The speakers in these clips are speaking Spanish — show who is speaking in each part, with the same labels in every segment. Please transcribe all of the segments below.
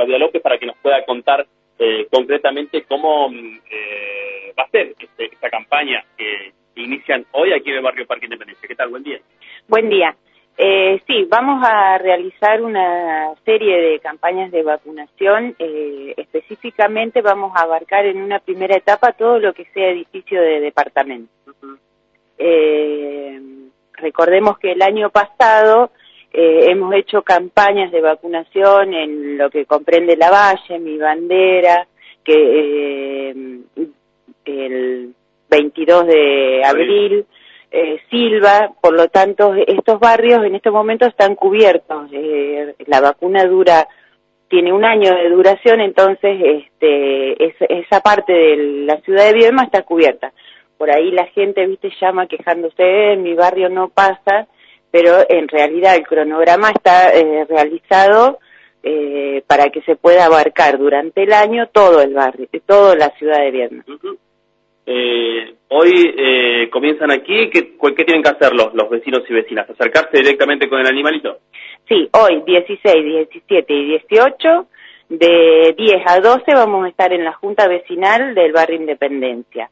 Speaker 1: Claudia López para que nos pueda contar eh, concretamente cómo eh, va a ser este, esta campaña que inician hoy aquí en el barrio Parque Independencia. ¿Qué tal? Buen día.
Speaker 2: Buen día. Eh, sí, vamos a realizar una serie de campañas de vacunación. Eh, específicamente vamos a abarcar en una primera etapa todo lo que sea edificio de departamento. eh, recordemos que el año pasado eh, hemos hecho campañas de vacunación en lo que comprende la Valle, Mi Bandera, que eh, el 22 de abril eh, Silva, por lo tanto estos barrios en estos momentos están cubiertos. Eh, la vacuna dura tiene un año de duración, entonces este, es, esa parte de la ciudad de Viedma está cubierta. Por ahí la gente, viste, llama quejándose, en mi barrio no pasa, pero en realidad el cronograma está eh, realizado eh, para que se pueda abarcar durante el año todo el barrio, toda la ciudad de Viedma.
Speaker 1: Uh -huh. Eh, hoy eh, comienzan aquí, ¿qué, ¿qué, tienen que hacer los, los vecinos y vecinas? ¿Acercarse directamente con el animalito?
Speaker 2: Sí, hoy 16, 17 y 18, de 10 a 12 vamos a estar en la Junta Vecinal del Barrio Independencia.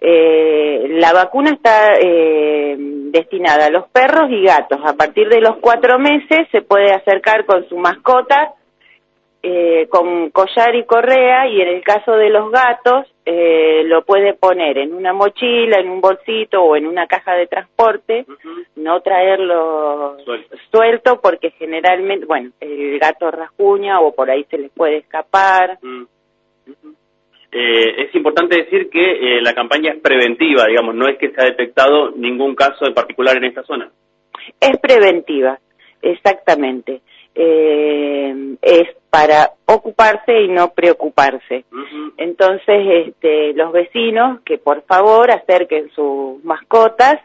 Speaker 2: Eh, la vacuna está eh, destinada a los perros y gatos. A partir de los cuatro meses se puede acercar con su mascota, eh, con collar y correa, y en el caso de los gatos eh, lo puede poner en una mochila, en un bolsito o en una caja de transporte, uh -huh. no traerlo suelto. suelto. porque generalmente, bueno, el gato rasguña o por ahí se les puede escapar. Uh
Speaker 1: -huh. Eh, es importante decir que eh, la campaña es preventiva, digamos, no es que se ha detectado ningún caso en particular en esta zona.
Speaker 2: Es preventiva, exactamente. Eh, es para ocuparse y no preocuparse. Uh -huh. Entonces, este, los vecinos que por favor acerquen sus mascotas,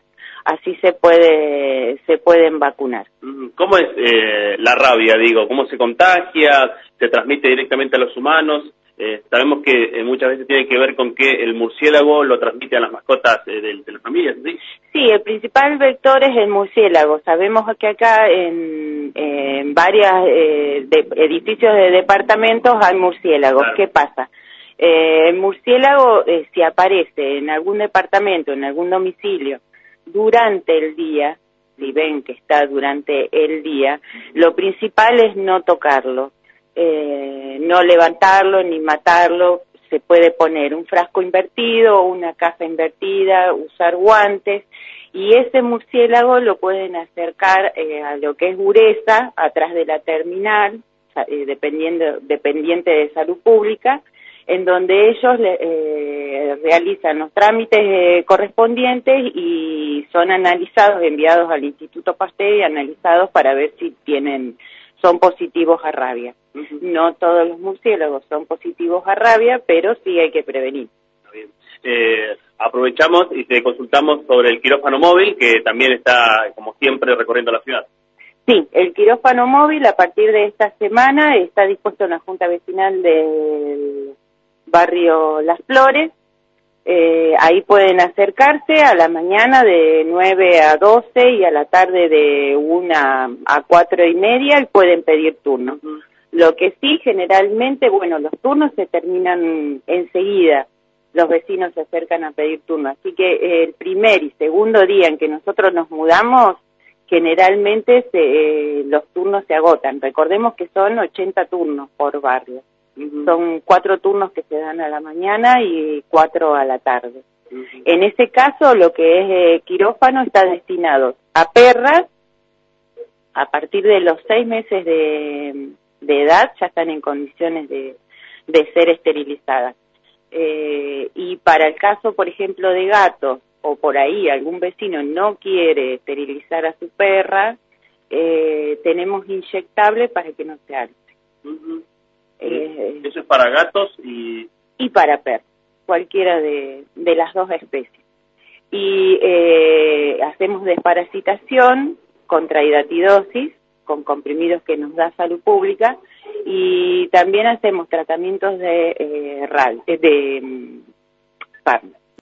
Speaker 2: así se puede se pueden vacunar.
Speaker 1: ¿Cómo es eh, la rabia, digo? ¿Cómo se contagia? ¿Se transmite directamente a los humanos? Eh, sabemos que eh, muchas veces tiene que ver con que el murciélago lo transmite a las mascotas eh, de, de, las familias, ¿sí?
Speaker 2: Sí, el principal vector es el murciélago. Sabemos que acá en, en varios eh, edificios de departamentos hay murciélagos. Claro. ¿Qué pasa? Eh, el murciélago, si aparece en algún departamento, en algún domicilio, durante el día, si ven que está durante el día, lo principal es no tocarlo eh, no levantarlo ni matarlo, se puede poner un frasco invertido, una caja invertida, usar guantes y ese murciélago lo pueden acercar eh, a lo que es Ureza, atrás de la terminal, eh, dependiendo, dependiente de salud pública, en donde ellos eh, realizan los trámites eh, correspondientes y son analizados, enviados al Instituto Pasteur y analizados para ver si tienen son positivos a rabia. Uh -huh. No todos los murciélagos son positivos a rabia, pero sí hay que prevenir.
Speaker 1: Bien. Eh, aprovechamos y te consultamos sobre el quirófano móvil, que también está, como siempre, recorriendo la ciudad.
Speaker 2: Sí, el quirófano móvil a partir de esta semana está dispuesto en la Junta Vecinal del barrio Las Flores. Eh, ahí pueden acercarse a la mañana de 9 a 12 y a la tarde de 1 a 4 y media y pueden pedir turno. Uh -huh. Lo que sí, generalmente, bueno, los turnos se terminan enseguida. Los vecinos se acercan a pedir turno. Así que eh, el primer y segundo día en que nosotros nos mudamos, generalmente se, eh, los turnos se agotan. Recordemos que son 80 turnos por barrio. Uh -huh. Son cuatro turnos que se dan a la mañana y cuatro a la tarde. Uh -huh. En ese caso, lo que es eh, quirófano está destinado a perras a partir de los seis meses de, de edad, ya están en condiciones de, de ser esterilizadas. Eh, y para el caso, por ejemplo, de gatos, o por ahí algún vecino no quiere esterilizar a su perra, eh, tenemos inyectable para que no se alce.
Speaker 1: Uh -huh. Eh, Eso es para gatos y...
Speaker 2: Y para perros, cualquiera de, de las dos especies. Y eh, hacemos desparasitación contra hidatidosis con comprimidos que nos da salud pública y también hacemos tratamientos de eh, RAL, de, de